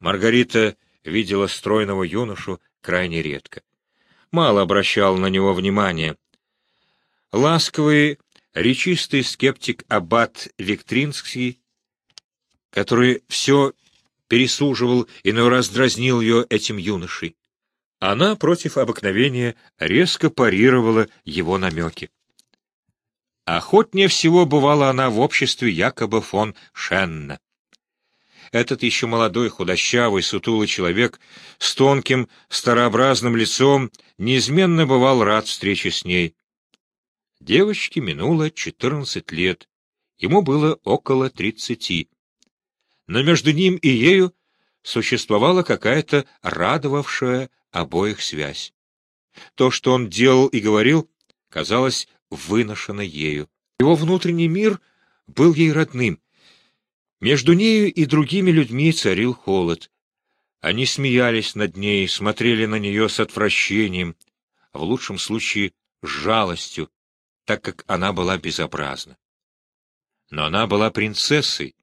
Маргарита видела стройного юношу крайне редко. Мало обращал на него внимания. Ласковый, речистый скептик Аббат Виктринский, который все пересуживал и но раздразнил ее этим юношей. Она против обыкновения резко парировала его намеки. Охотнее всего бывала она в обществе якобы фон Шенна. Этот еще молодой, худощавый, сутулый человек с тонким, старообразным лицом неизменно бывал рад встрече с ней. Девочке минуло четырнадцать лет, ему было около тридцати. Но между ним и ею существовала какая-то радовавшая обоих связь. То, что он делал и говорил, казалось выношено ею. Его внутренний мир был ей родным. Между нею и другими людьми царил холод. Они смеялись над ней, смотрели на нее с отвращением, в лучшем случае с жалостью, так как она была безобразна. Но она была принцессой,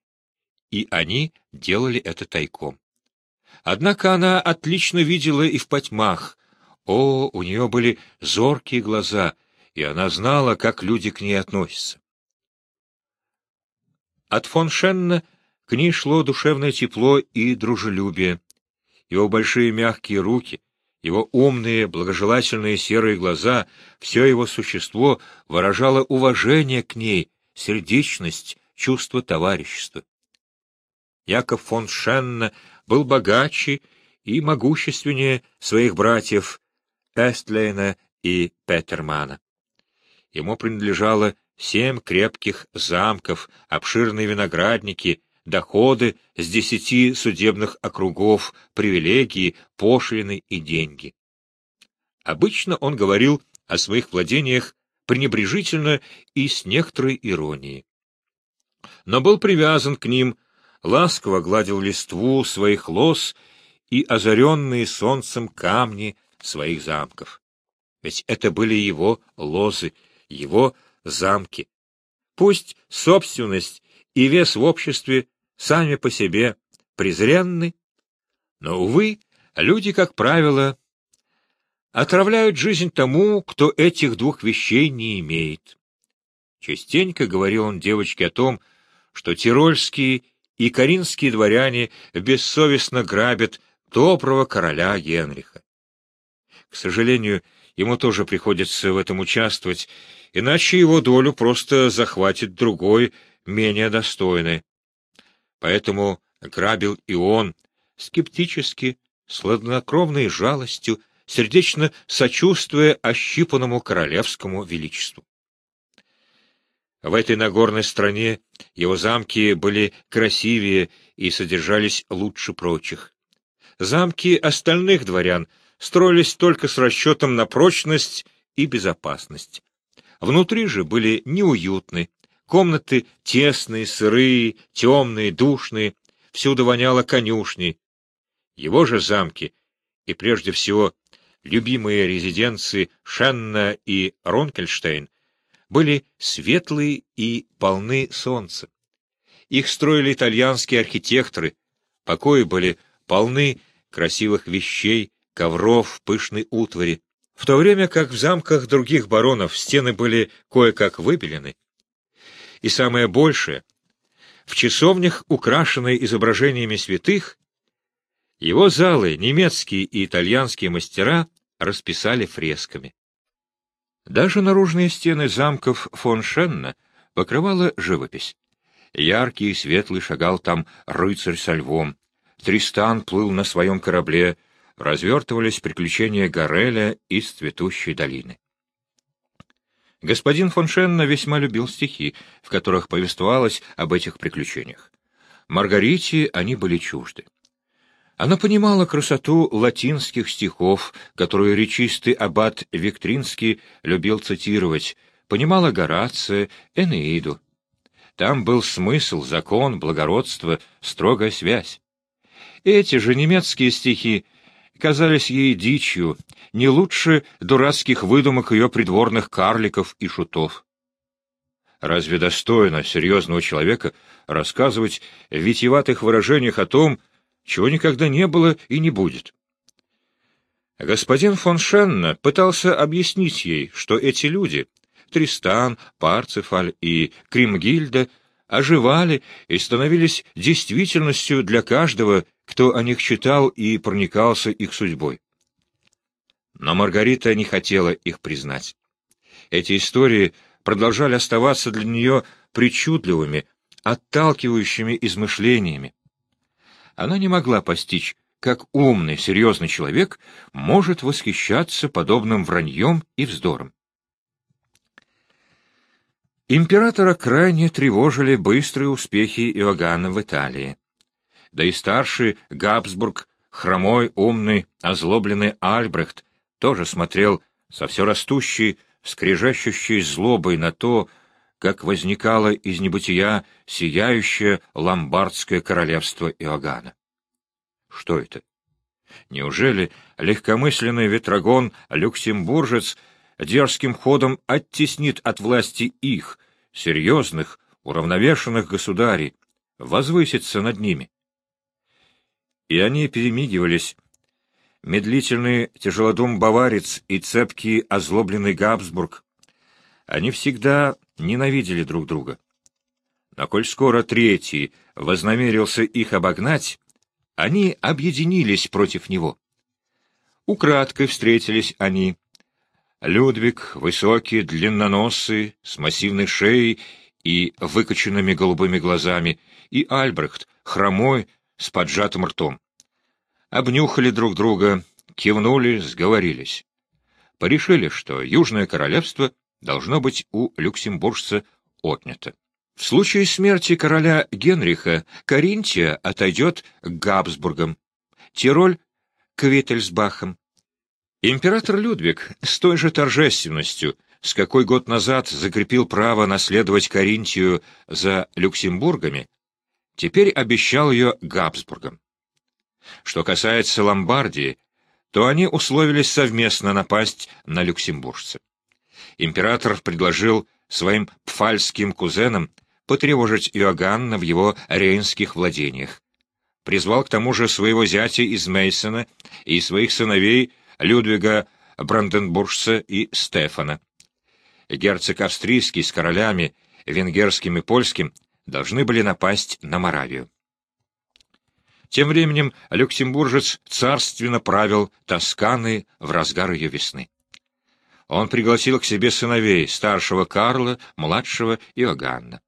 и они делали это тайком. Однако она отлично видела и в потьмах. О, у нее были зоркие глаза, и она знала, как люди к ней относятся. От фон Шенна к ней шло душевное тепло и дружелюбие. Его большие мягкие руки, его умные, благожелательные серые глаза, все его существо выражало уважение к ней, сердечность, чувство товарищества. Яков фон Шенна был богаче и могущественнее своих братьев Эстлейна и Петермана. Ему принадлежало семь крепких замков, обширные виноградники, доходы с десяти судебных округов, привилегии, пошлины и деньги. Обычно он говорил о своих владениях пренебрежительно и с некоторой иронией. Но был привязан к ним ласково гладил листву своих лос и озаренные солнцем камни своих замков. Ведь это были его лозы, его замки. Пусть собственность и вес в обществе сами по себе презренны, но, увы, люди, как правило, отравляют жизнь тому, кто этих двух вещей не имеет. Частенько говорил он девочке о том, что тирольские и каринские дворяне бессовестно грабят доброго короля Генриха. К сожалению, ему тоже приходится в этом участвовать, иначе его долю просто захватит другой, менее достойный. Поэтому грабил и он, скептически, с хладнокровной жалостью, сердечно сочувствуя ощипанному королевскому величеству. В этой Нагорной стране его замки были красивее и содержались лучше прочих. Замки остальных дворян строились только с расчетом на прочность и безопасность. Внутри же были неуютны, комнаты тесные, сырые, темные, душные, всюду воняло конюшней. Его же замки, и прежде всего любимые резиденции Шенна и Ронкельштейн, были светлые и полны солнца. Их строили итальянские архитекторы, покои были полны красивых вещей, ковров, пышной утвари, в то время как в замках других баронов стены были кое-как выбелены. И самое большее, в часовнях, украшенные изображениями святых, его залы немецкие и итальянские мастера расписали фресками. Даже наружные стены замков фон Шенна покрывала живопись. Яркий и светлый шагал там рыцарь со львом. Тристан плыл на своем корабле, развертывались приключения Гореля из цветущей долины. Господин фон Шенна весьма любил стихи, в которых повествовалось об этих приключениях. Маргарите они были чужды. Она понимала красоту латинских стихов, которые речистый аббат Виктринский любил цитировать, понимала Горация, Энеиду. Там был смысл, закон, благородство, строгая связь. Эти же немецкие стихи казались ей дичью, не лучше дурацких выдумок ее придворных карликов и шутов. Разве достойно серьезного человека рассказывать в витиеватых выражениях о том, чего никогда не было и не будет. Господин фон Шенна пытался объяснить ей, что эти люди, Тристан, Парцефаль и Кримгильда, оживали и становились действительностью для каждого, кто о них читал и проникался их судьбой. Но Маргарита не хотела их признать. Эти истории продолжали оставаться для нее причудливыми, отталкивающими измышлениями. Она не могла постичь, как умный, серьезный человек может восхищаться подобным враньем и вздором. Императора крайне тревожили быстрые успехи Иоганна в Италии. Да и старший Габсбург, хромой, умный, озлобленный Альбрехт тоже смотрел со все растущей, скрежещущей злобой на то, как возникало из небытия сияющее ломбардское королевство Иоганна. Что это? Неужели легкомысленный ветрогон люксембуржец дерзким ходом оттеснит от власти их, серьезных, уравновешенных государей, возвысится над ними? И они перемигивались. Медлительный тяжелодум баварец и цепкий озлобленный Габсбург. Они всегда ненавидели друг друга. Но коль скоро третий вознамерился их обогнать, они объединились против него. Украдкой встретились они. Людвиг, высокий, длинноносый, с массивной шеей и выкоченными голубыми глазами, и Альбрехт, хромой, с поджатым ртом. Обнюхали друг друга, кивнули, сговорились. Порешили, что Южное Королевство должно быть у люксембуржца отнято. В случае смерти короля Генриха Каринтия отойдет к Габсбургам, Тироль — к Виттельсбахам. Император Людвиг с той же торжественностью, с какой год назад закрепил право наследовать Каринтию за Люксембургами, теперь обещал ее Габсбургам. Что касается Ломбардии, то они условились совместно напасть на люксембуржца. Император предложил своим пфальским кузенам потревожить Иоганна в его рейнских владениях. Призвал к тому же своего зятя из Мейсона и своих сыновей Людвига Бранденбуржца и Стефана. Герцог австрийский с королями, венгерским и польским, должны были напасть на Моравию. Тем временем люксембуржец царственно правил Тосканы в разгар ее весны. Он пригласил к себе сыновей, старшего Карла, младшего Иоганна.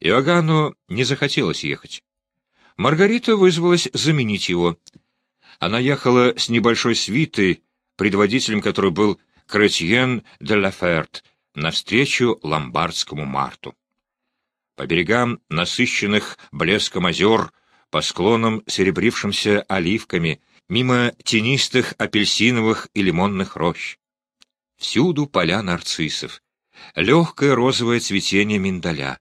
Иоганну не захотелось ехать. Маргарита вызвалась заменить его. Она ехала с небольшой свитой, предводителем которой был Кретьен де Лаферт, навстречу ломбардскому марту. По берегам насыщенных блеском озер, по склонам, серебрившимся оливками, мимо тенистых апельсиновых и лимонных рощ. Всюду поля нарциссов, легкое розовое цветение миндаля,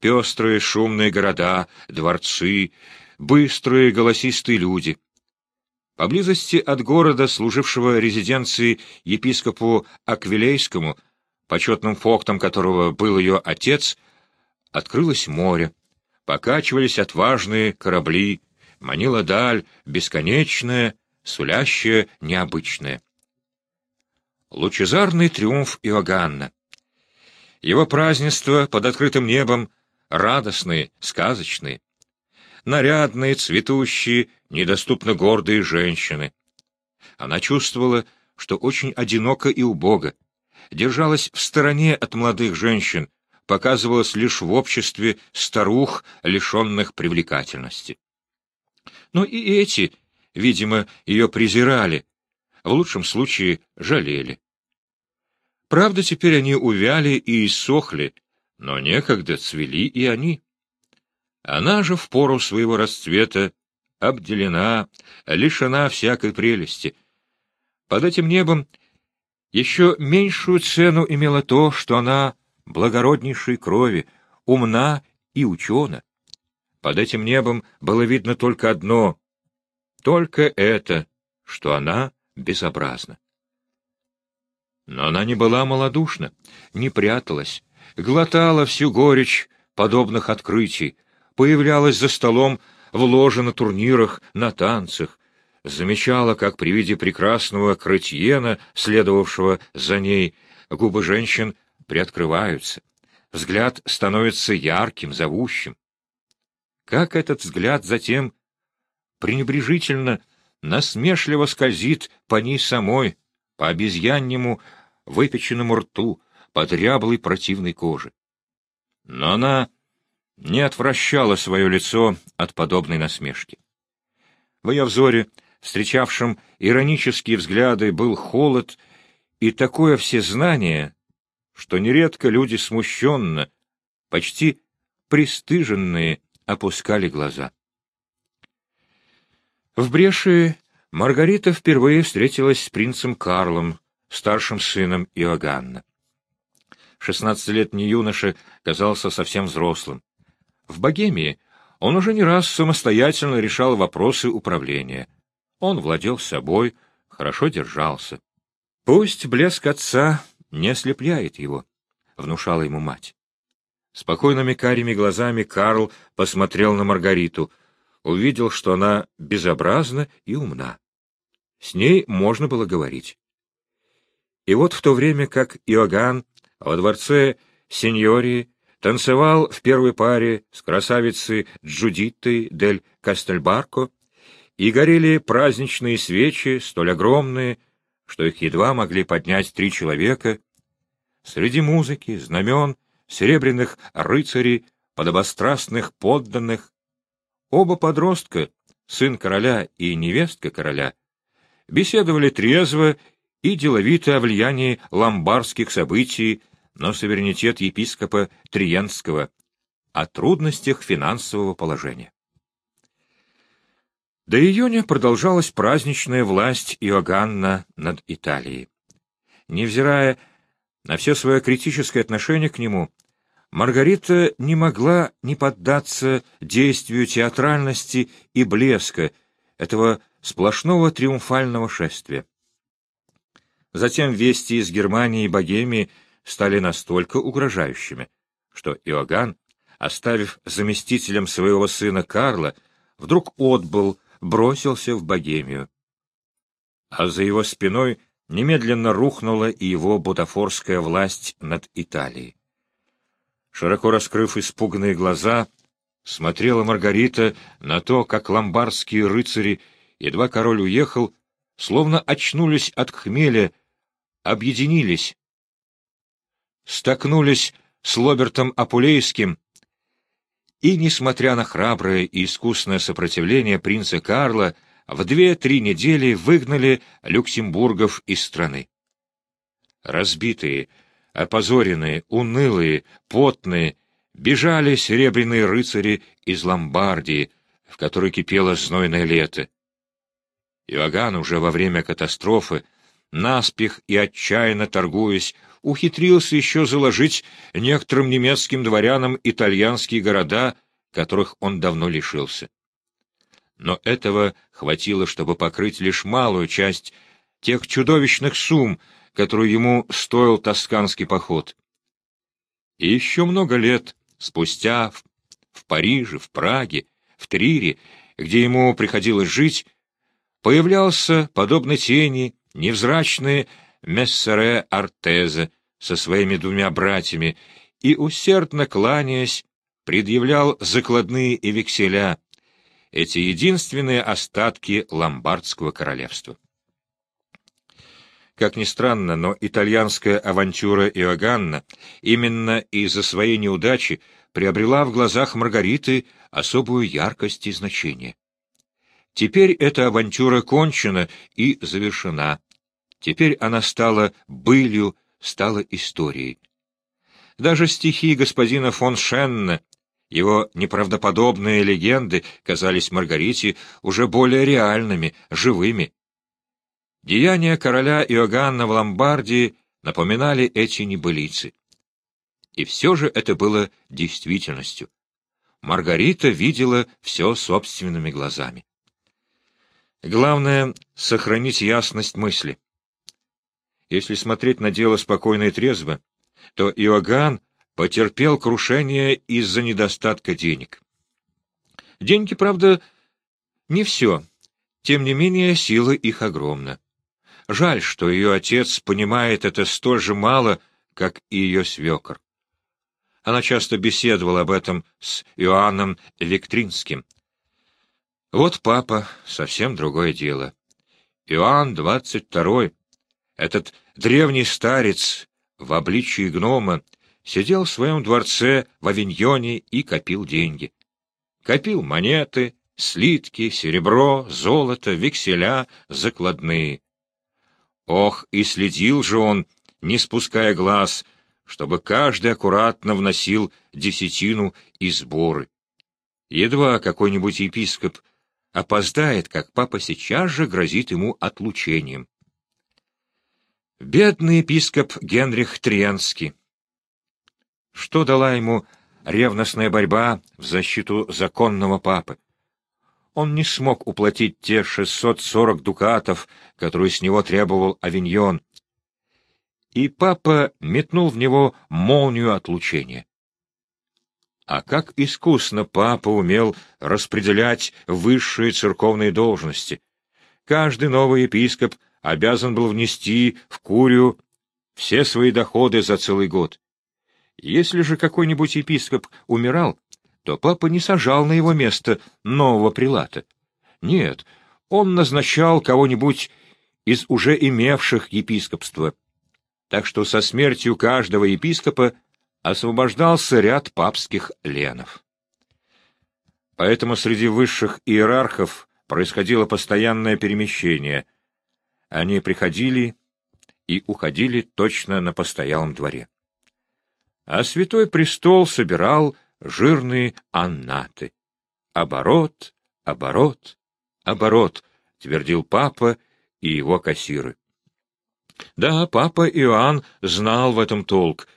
пестрые шумные города, дворцы, быстрые голосистые люди. Поблизости от города, служившего резиденцией епископу Аквилейскому, почетным фоктом которого был ее отец, открылось море, покачивались отважные корабли, манила даль, бесконечная, сулящая, необычная. Лучезарный триумф Иоганна. Его празднество под открытым небом радостные, сказочные. Нарядные, цветущие, недоступно гордые женщины. Она чувствовала, что очень одиноко и убого, держалась в стороне от молодых женщин, показывалась лишь в обществе старух, лишенных привлекательности. Но и эти, видимо, ее презирали, в лучшем случае жалели. Правда, теперь они увяли и иссохли, но некогда цвели и они. Она же в пору своего расцвета обделена, лишена всякой прелести. Под этим небом еще меньшую цену имело то, что она благороднейшей крови, умна и учена. Под этим небом было видно только одно — только это, что она безобразна. Но она не была малодушна, не пряталась, глотала всю горечь подобных открытий, появлялась за столом в ложе на турнирах, на танцах, замечала, как при виде прекрасного Кретьена, следовавшего за ней, губы женщин приоткрываются, взгляд становится ярким, зовущим. Как этот взгляд затем пренебрежительно, насмешливо скользит по ней самой, по обезьяннему выпеченному рту, по дряблой противной коже. Но она не отвращала свое лицо от подобной насмешки. В ее взоре, встречавшем иронические взгляды, был холод и такое всезнание, что нередко люди смущенно, почти пристыженные, опускали глаза. В Бреши Маргарита впервые встретилась с принцем Карлом, старшим сыном Иоганна. Шестнадцатилетний юноша казался совсем взрослым. В Богемии он уже не раз самостоятельно решал вопросы управления. Он владел собой, хорошо держался. Пусть блеск отца не ослепляет его, — внушала ему мать. Спокойными карими глазами Карл посмотрел на Маргариту, увидел, что она безобразна и умна. С ней можно было говорить. И вот в то время как Иоганн во дворце сеньории танцевал в первой паре с красавицей Джудиттой дель Кастельбарко, и горели праздничные свечи, столь огромные, что их едва могли поднять три человека. Среди музыки, знамен, серебряных рыцарей, подобострастных подданных, оба подростка, сын короля и невестка короля, беседовали трезво и деловито о влиянии ломбардских событий на суверенитет епископа Триенского, о трудностях финансового положения. До июня продолжалась праздничная власть Иоганна над Италией. Невзирая на все свое критическое отношение к нему, Маргарита не могла не поддаться действию театральности и блеска этого сплошного триумфального шествия. Затем вести из Германии и Богемии стали настолько угрожающими, что Иоганн, оставив заместителем своего сына Карла, вдруг отбыл, бросился в Богемию. А за его спиной немедленно рухнула и его бутафорская власть над Италией. Широко раскрыв испуганные глаза, смотрела Маргарита на то, как ломбардские рыцари, едва король уехал, словно очнулись от хмеля, объединились, столкнулись с Лобертом Апулейским, и, несмотря на храброе и искусное сопротивление принца Карла, в две-три недели выгнали люксембургов из страны. Разбитые, опозоренные, унылые, потные, бежали серебряные рыцари из Ломбардии, в которой кипело знойное лето. Иоганн уже во время катастрофы, наспех и отчаянно торгуясь, ухитрился еще заложить некоторым немецким дворянам итальянские города, которых он давно лишился. Но этого хватило, чтобы покрыть лишь малую часть тех чудовищных сумм, которую ему стоил тосканский поход. И еще много лет спустя в, в Париже, в Праге, в Трире, где ему приходилось жить, появлялся, подобно тени, невзрачный Мессере Артезе со своими двумя братьями и, усердно кланяясь, предъявлял закладные и векселя, эти единственные остатки ломбардского королевства. Как ни странно, но итальянская авантюра Иоганна именно из-за своей неудачи приобрела в глазах Маргариты особую яркость и значение. Теперь эта авантюра кончена и завершена. Теперь она стала былью, стала историей. Даже стихи господина фон Шенна, его неправдоподобные легенды казались Маргарите уже более реальными, живыми. Деяния короля Иоганна в Ломбардии напоминали эти небылицы. И все же это было действительностью. Маргарита видела все собственными глазами. Главное — сохранить ясность мысли. Если смотреть на дело спокойно и трезво, то Иоганн потерпел крушение из-за недостатка денег. Деньги, правда, не все. Тем не менее, сила их огромна. Жаль, что ее отец понимает это столь же мало, как и ее свекор. Она часто беседовала об этом с Иоанном Электринским. Вот папа — совсем другое дело. Иоанн двадцать второй, этот древний старец в обличии гнома, сидел в своем дворце в Авиньоне и копил деньги. Копил монеты, слитки, серебро, золото, векселя, закладные. Ох, и следил же он, не спуская глаз, чтобы каждый аккуратно вносил десятину и сборы. Едва какой-нибудь епископ опоздает, как папа сейчас же грозит ему отлучением. Бедный епископ Генрих Триенский. Что дала ему ревностная борьба в защиту законного папы? Он не смог уплатить те 640 дукатов, которые с него требовал Авиньон, и папа метнул в него молнию отлучения. А как искусно папа умел распределять высшие церковные должности. Каждый новый епископ обязан был внести в курию все свои доходы за целый год. Если же какой-нибудь епископ умирал, то папа не сажал на его место нового прилата. Нет, он назначал кого-нибудь из уже имевших епископства — так что со смертью каждого епископа освобождался ряд папских ленов. Поэтому среди высших иерархов происходило постоянное перемещение. Они приходили и уходили точно на постоялом дворе. А Святой Престол собирал жирные аннаты. «Оборот, оборот, оборот», — твердил папа и его кассиры. Да, папа Иоанн знал в этом толк.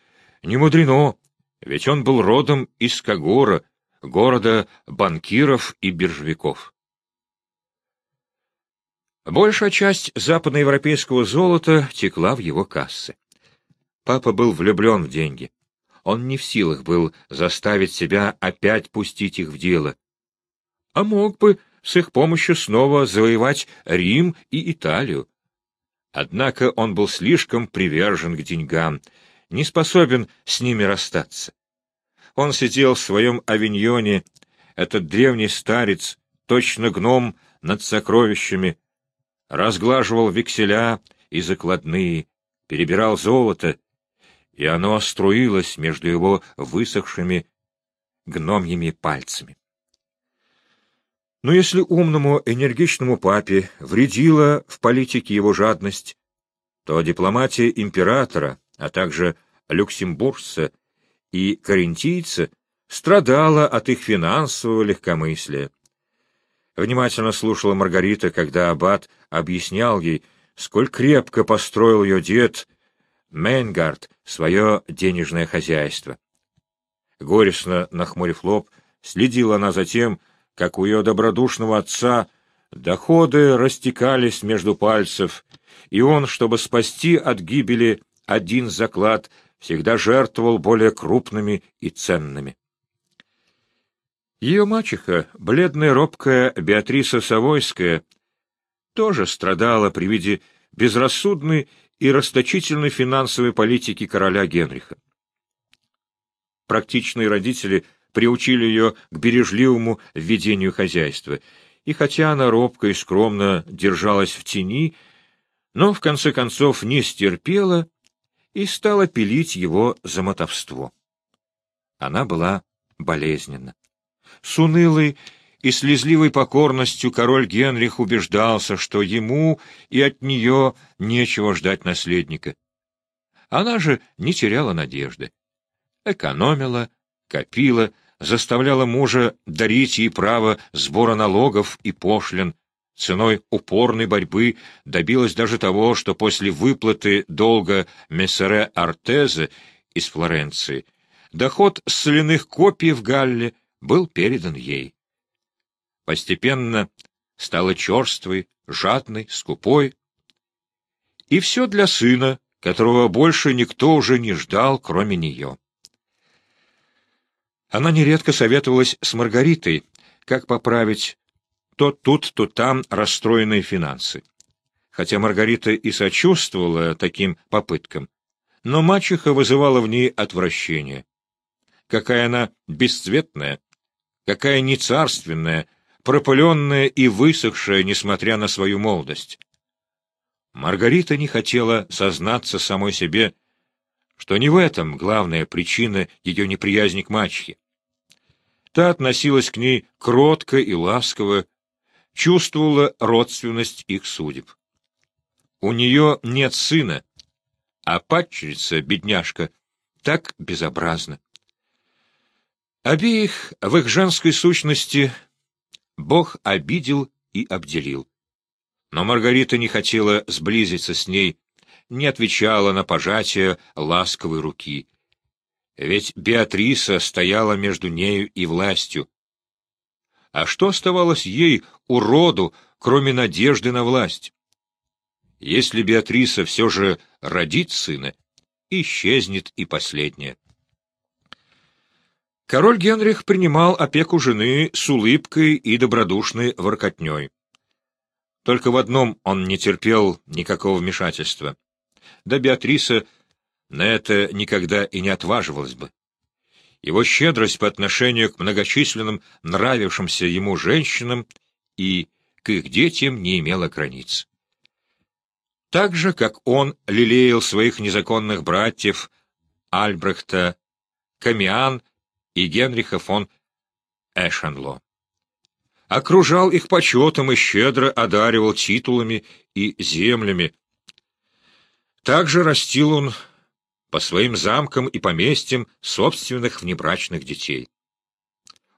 Не мудрено, ведь он был родом из Кагора, города банкиров и биржевиков. Большая часть западноевропейского золота текла в его кассы. Папа был влюблен в деньги. Он не в силах был заставить себя опять пустить их в дело. А мог бы с их помощью снова завоевать Рим и Италию. Однако он был слишком привержен к деньгам, не способен с ними расстаться. Он сидел в своем авиньоне, этот древний старец, точно гном над сокровищами, разглаживал векселя и закладные, перебирал золото, и оно струилось между его высохшими гномьими пальцами. Но если умному, энергичному папе вредила в политике его жадность, то дипломатия императора, а также люксембуржца и карентийца страдала от их финансового легкомыслия. Внимательно слушала Маргарита, когда аббат объяснял ей, сколь крепко построил ее дед Мейнгард свое денежное хозяйство. Горестно нахмурив лоб, следила она за тем, как у ее добродушного отца, доходы растекались между пальцев, и он, чтобы спасти от гибели один заклад, всегда жертвовал более крупными и ценными. Ее мачеха, бледная робкая Беатриса Савойская, тоже страдала при виде безрассудной и расточительной финансовой политики короля Генриха. Практичные родители – приучили ее к бережливому ведению хозяйства, и хотя она робко и скромно держалась в тени, но в конце концов не стерпела и стала пилить его за мотовство. Она была болезненна. С унылой и слезливой покорностью король Генрих убеждался, что ему и от нее нечего ждать наследника. Она же не теряла надежды. Экономила, копила, заставляла мужа дарить ей право сбора налогов и пошлин, ценой упорной борьбы добилась даже того, что после выплаты долга Мессере Артезе из Флоренции доход с соляных копий в Галле был передан ей. Постепенно стала черствой, жадной, скупой. И все для сына, которого больше никто уже не ждал, кроме нее. Она нередко советовалась с Маргаритой, как поправить то тут, то там расстроенные финансы. Хотя Маргарита и сочувствовала таким попыткам, но мачеха вызывала в ней отвращение. Какая она бесцветная, какая нецарственная, пропыленная и высохшая, несмотря на свою молодость. Маргарита не хотела сознаться самой себе, что не в этом главная причина ее неприязни к мачехе. Та относилась к ней кротко и ласково, чувствовала родственность их судеб. У нее нет сына, а падчерица, бедняжка, так безобразна. Обеих в их женской сущности Бог обидел и обделил. Но Маргарита не хотела сблизиться с ней, не отвечала на пожатие ласковой руки. Ведь Беатриса стояла между нею и властью. А что оставалось ей, уроду, кроме надежды на власть? Если Беатриса все же родит сына, исчезнет и последняя. Король Генрих принимал опеку жены с улыбкой и добродушной воркотней. Только в одном он не терпел никакого вмешательства. Да Беатриса на это никогда и не отваживалась бы. Его щедрость по отношению к многочисленным нравившимся ему женщинам и к их детям не имела границ. Так же, как он лелеял своих незаконных братьев Альбрехта, Камиан и Генриха фон Эшенло. Окружал их почетом и щедро одаривал титулами и землями. Также растил он по своим замкам и поместьям собственных внебрачных детей.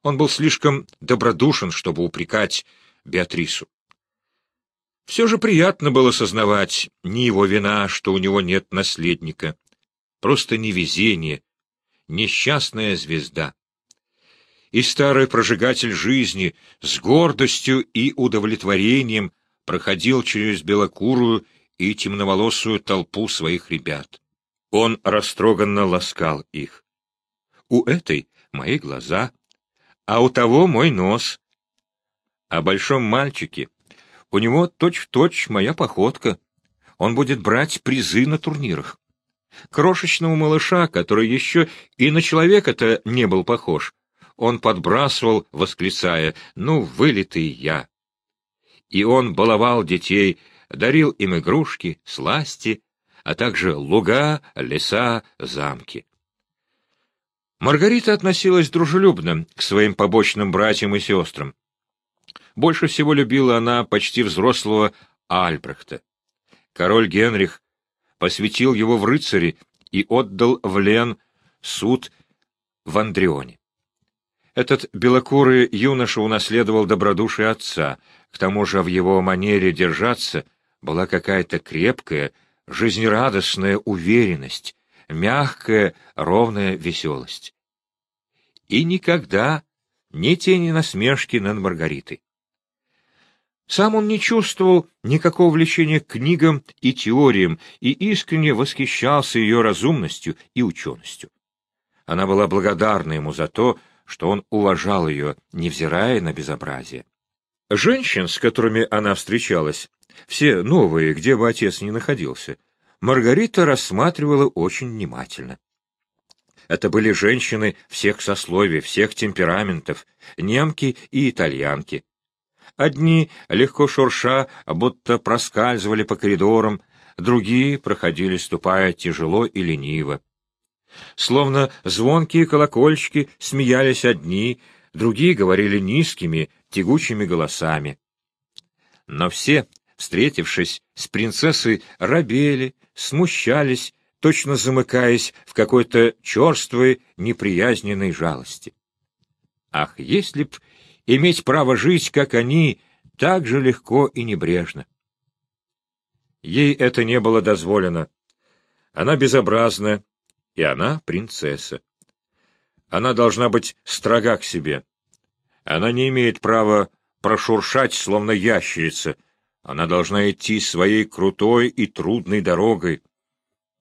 Он был слишком добродушен, чтобы упрекать Беатрису. Все же приятно было сознавать, не его вина, что у него нет наследника. Просто невезение, несчастная звезда. И старый прожигатель жизни с гордостью и удовлетворением проходил через белокурую и темноволосую толпу своих ребят. Он растроганно ласкал их. У этой мои глаза, а у того мой нос. О большом мальчике, у него точь-в-точь -точь моя походка. Он будет брать призы на турнирах. Крошечного малыша, который еще и на человека-то не был похож, он подбрасывал, восклицая «Ну, вылитый я!» И он баловал детей, дарил им игрушки, сласти, а также луга, леса, замки. Маргарита относилась дружелюбно к своим побочным братьям и сестрам. Больше всего любила она почти взрослого Альбрехта. Король Генрих посвятил его в рыцари и отдал в Лен суд в Андрионе. Этот белокурый юноша унаследовал добродушие отца, к тому же в его манере держаться была какая-то крепкая, жизнерадостная уверенность, мягкая, ровная веселость. И никогда ни тени насмешки над Маргаритой. Сам он не чувствовал никакого влечения к книгам и теориям и искренне восхищался ее разумностью и ученостью. Она была благодарна ему за то, что он уважал ее, невзирая на безобразие. Женщин, с которыми она встречалась, все новые, где бы отец ни находился, Маргарита рассматривала очень внимательно. Это были женщины всех сословий, всех темпераментов, немки и итальянки, Одни, легко шурша, будто проскальзывали по коридорам, другие проходили, ступая тяжело и лениво. Словно звонкие колокольчики смеялись одни, другие говорили низкими, тягучими голосами. Но все, встретившись с принцессой, робели, смущались, точно замыкаясь в какой-то черствой, неприязненной жалости. Ах, если б иметь право жить, как они, так же легко и небрежно. Ей это не было дозволено. Она безобразна, и она принцесса. Она должна быть строга к себе. Она не имеет права прошуршать, словно ящерица. Она должна идти своей крутой и трудной дорогой,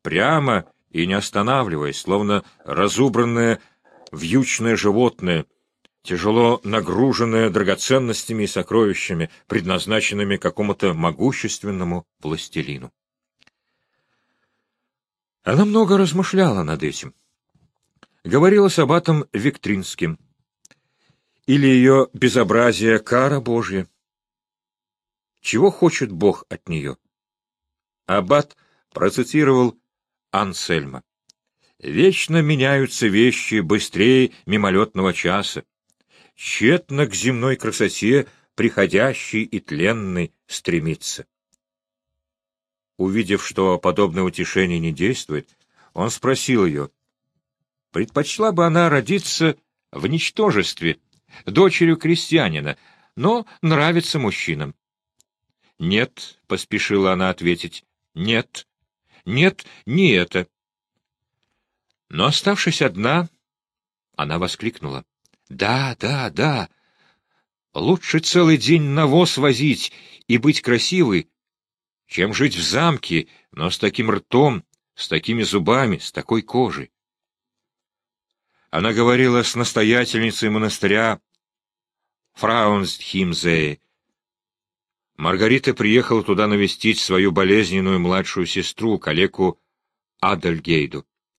прямо и не останавливаясь, словно разубранное вьючное животное, тяжело нагруженная драгоценностями и сокровищами, предназначенными какому-то могущественному властелину. Она много размышляла над этим. Говорила с аббатом Виктринским. Или ее безобразие — кара Божья. Чего хочет Бог от нее? Аббат процитировал Ансельма. «Вечно меняются вещи быстрее мимолетного часа. Тщетно к земной красоте приходящей и тленной стремится». Увидев, что подобное утешение не действует, он спросил ее, предпочла бы она родиться в ничтожестве, дочерью крестьянина, но нравится мужчинам. «Нет», — поспешила она ответить, — «нет, нет, не это». Но, оставшись одна, она воскликнула. «Да, да, да. Лучше целый день навоз возить и быть красивой, чем жить в замке, но с таким ртом, с такими зубами, с такой кожей. Она говорила с настоятельницей монастыря Фраунсхимзее. Маргарита приехала туда навестить свою болезненную младшую сестру, калеку Адельгейду.